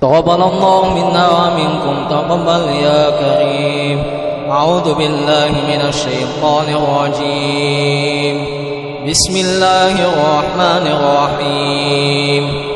تقبل الله منا ومنكم تقبل يا كريم. أعوذ بالله من الشيطان الرجيم. بسم الله الرحمن الرحيم.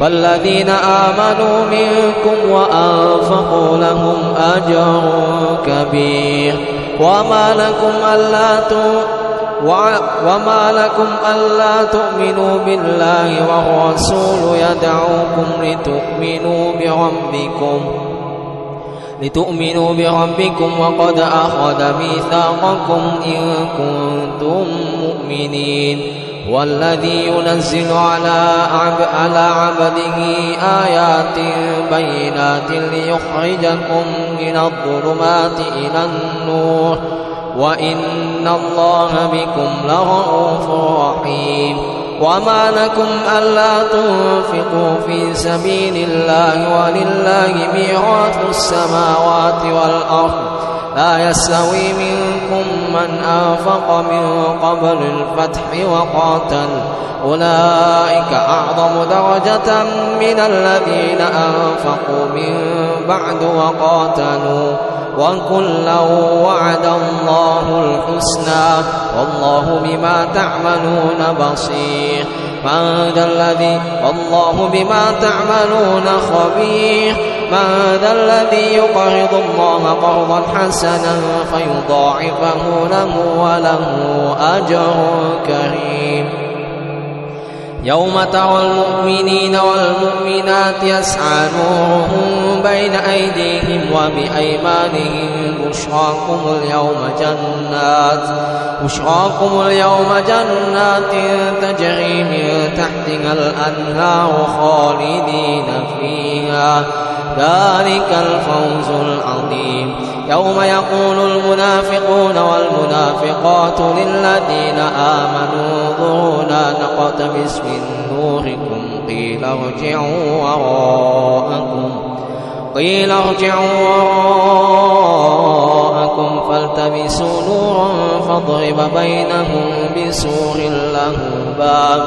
فالذين آمنوا منكم وأنفقوا لهم أجر كبير. وما لكم ألا وما لكم ألا تؤمنوا بالله والرسول يدعوكم لتؤمنوا بربكم لتؤمنوا بربكم وقد أخذ ميثاقكم إن كنتم مؤمنين. والذي ينزل على على عبده آيات بينات ليخرجكم من الظلمات إلى النور. وإن الله بكم لرؤوف رحيم. وما لكم ألا تنفقوا في سبيل الله ولله ميراث السماوات والأرض. لا يستوي منكم من أنفق من قبل الفتح وقاتل. أولئك أعظم درجة من الذين أنفقوا من بعد وقاتلوا. وكلا وعد الله الحسنى. والله بما تعملون بصير. من ذا الذي والله بما تعملون خبير. من ذا الذي يقرض الله قرضا حسنا فيضاعفه له وله أجر كريم. يوم ترى المؤمنين والمؤمنات يسعى نورهم بين أيديهم وبأيمانهم بشراكم اليوم جنات بشراكم اليوم جنات تجري من تحتها الأنهار خالدين فيها. ذلك الفوز العظيم. يوم يقول المنافقون والمنافقات للذين آمنوا انظرونا نقتبس من نوركم قيل ارجعوا وراءكم قيل ارجعوا وراءكم فالتمسوا نورا فاضرب بينهم بسور له باب.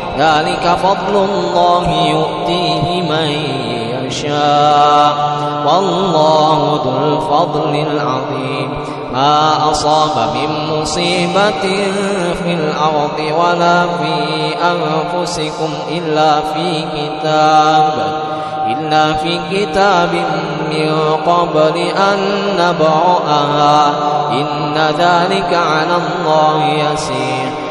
ذلك فضل الله يؤتيه من يشاء. والله ذو الفضل العظيم. ما أصاب من مصيبة في الأرض ولا في أنفسكم إلا في كتاب إلا في كتاب من قبل أن نبرأها. إن ذلك على الله يسير.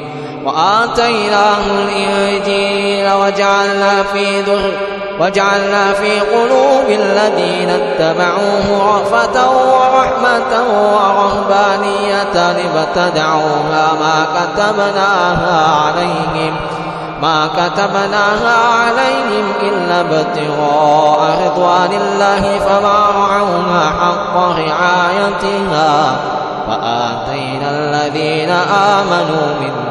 وآتيناه الإنجيل وجعلنا في ذر وجعلنا في قلوب الذين اتبعوه رأفة ورحمة ورهبانية ابتدعوها ما كتبناها عليهم ما كتبناها عليهم إلا ابتغاء رضوان الله فما رعوها حق رعايتها فآتينا الذين آمنوا منهم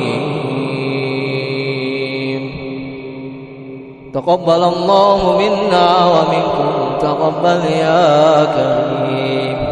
تقبل الله منا ومنكم تقبل يا كريم.